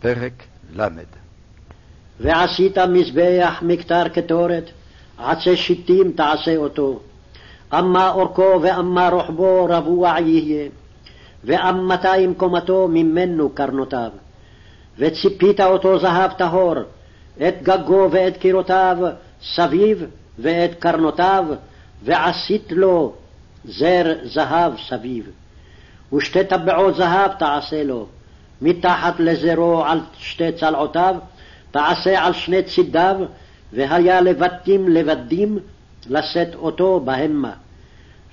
פרק ל. ועשית מזבח מכתר קטורת, עצי שיטים תעשה אותו. אמה אורכו ואמה רוחבו רבוע יהיה, ואמתיים קומתו ממנו קרנותיו. וציפית אותו זהב טהור, את גגו ואת קירותיו סביב, ואת קרנותיו, ועשית לו זר זהב סביב. ושתי טבעות זהב תעשה לו, מתחת לזרו על שתי צלעותיו, תעשה על שני צידיו, והיה לבטים לבדים לשאת אותו בהמה.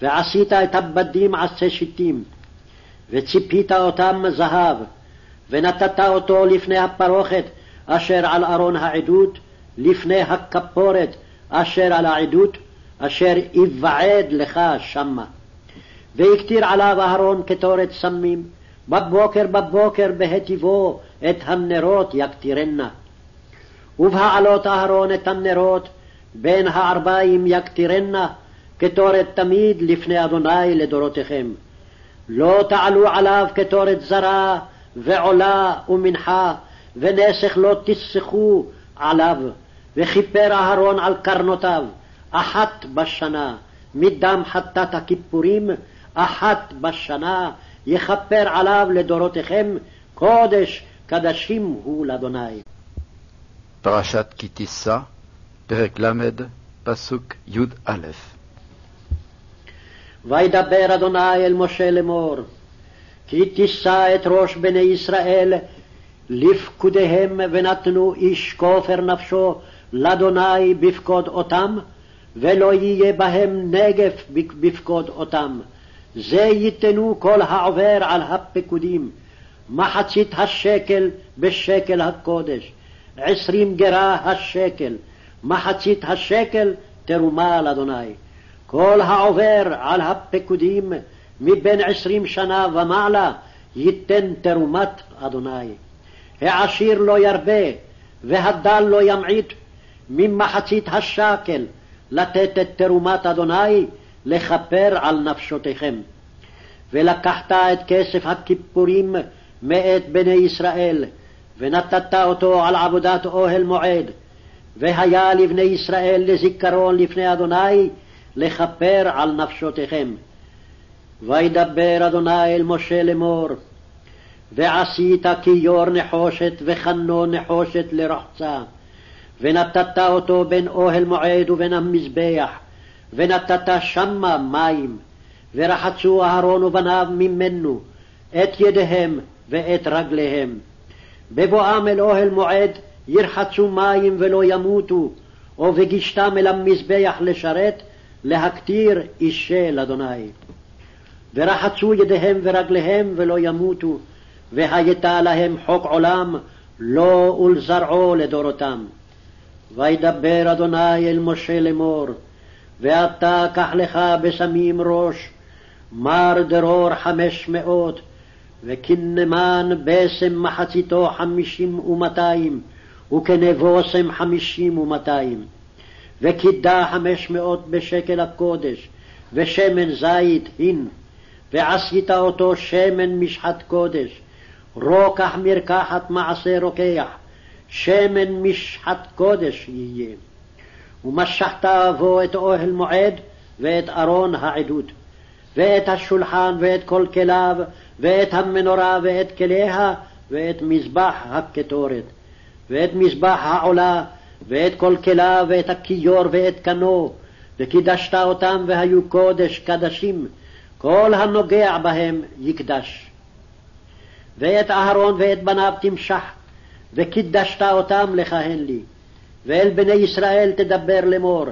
ועשית את הבדים עצי שיטים, וציפית אותם זהב, ונתת אותו לפני הפרוכת אשר על ארון העדות, לפני הכפורת אשר על העדות, אשר יבעד לך שמה. והקטיר עליו אהרון קטורת סמים, בבוקר בבוקר בהטיבו את הנרות יקטירנה. ובהעלות אהרון את הנרות בין הערביים יקטירנה, קטורת תמיד לפני אדוני לדורותיכם. לא תעלו עליו קטורת זרה, ועולה ומנחה, ונסך לא תסחו עליו, וכיפר אהרון על קרנותיו, אחת בשנה, מדם חטאת הכיפורים, אחת בשנה, יכפר עליו לדורותיכם, קודש קדשים הוא לאדוני. פרשת כי תישא, פרק ל', פסוק י"א. וידבר אדוני אל משה לאמור, כי תישא את ראש בני ישראל לפקודיהם ונתנו איש כופר נפשו לאדוני בפקוד אותם, ולא יהיה בהם נגף בפקוד אותם. זה ייתנו כל העובר על הפקודים, מחצית השקל בשקל הקודש, עשרים גרה השקל, מחצית השקל תרומה לאדוני. כל העובר על הפקודים מבין עשרים שנה ומעלה ייתן תרומת אדוני. העשיר לא ירבה, והדל לא ימעיט, ממחצית השקל לתת את תרומת אדוני לכפר על נפשותיכם. ולקחת את כסף הכיפורים מאת בני ישראל, ונתת אותו על עבודת אוהל מועד, והיה לבני ישראל לזיכרון לפני אדוני לכפר על נפשותיכם. וידבר אדוני אל משה לאמור, ועשית כיור נחושת וחנו נחושת לרחצה, ונתת אותו בין אוהל מועד ובין המזבח, ונתת שמה מים, ורחצו אהרון ובניו ממנו, את ידיהם ואת רגליהם. בבואם אל אוהל מועד ירחצו מים ולא ימותו, ובגישתם אל המזבח לשרת, להקטיר אישי לאדוני. ורחצו ידיהם ורגליהם ולא ימותו, והייתה להם חוק עולם, לו ולזרעו לדורותם. וידבר אדוני אל משה לאמור, ואתה קח לך בסמים ראש, מר דרור חמש מאות, וכנמן בסם מחציתו חמישים ומאתיים, וכנבוסם חמישים ומאתיים. וקידה חמש מאות בשקל הקודש, ושמן זית הין, ועשית אותו שמן משחת קודש, רוקח מרקחת מעשה רוקח, שמן משחת קודש יהיה. ומשכת בו את אוהל מועד ואת ארון העדות, ואת השולחן ואת כל כליו, ואת המנורה ואת כליה, ואת מזבח הקטורת, ואת מזבח העולה, ואת כל כליו, ואת הכיור ואת קנו, וקידשת אותם והיו קודש קדשים, כל הנוגע בהם יקדש. ואת אהרון ואת בניו תמשח, וקידשת אותם לכהן לי. ואל בני ישראל תדבר לאמור,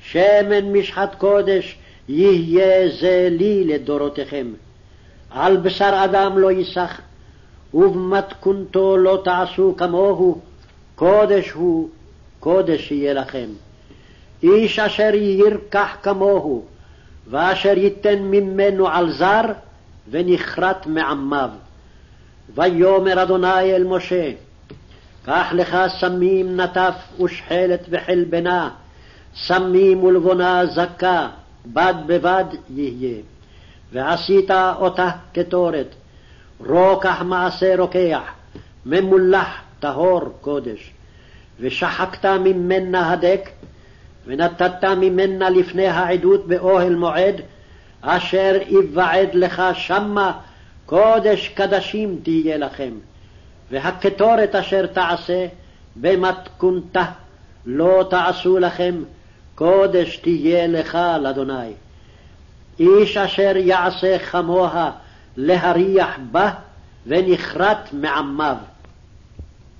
שמן משחת קודש יהיה זה לי לדורותיכם. על בשר אדם לא ייסח, ובמתכונתו לא תעשו כמוהו, קודש הוא, קודש יהיה לכם. איש אשר ירקח כמוהו, ואשר ייתן ממנו על זר, ונכרת מעמיו. ויאמר אדוני אל משה, קח לך סמים נטף ושחלת וחלבנה, סמים ולבונה זכה, בד בבד יהיה. ועשית אותה קטורת, רוקח מעשה רוקח, ממולח, טהור קודש, ושחקת ממנה הדק, ונתת ממנה לפני העדות באוהל מועד, אשר יבעד לך שמה, קודש קדשים תהיה לכם. והקטורת אשר תעשה במתכונתה, לא תעשו לכם, קודש תהיה לך לאדוני. איש אשר יעשה כמוה להריח בה, ונכרת מעמיו.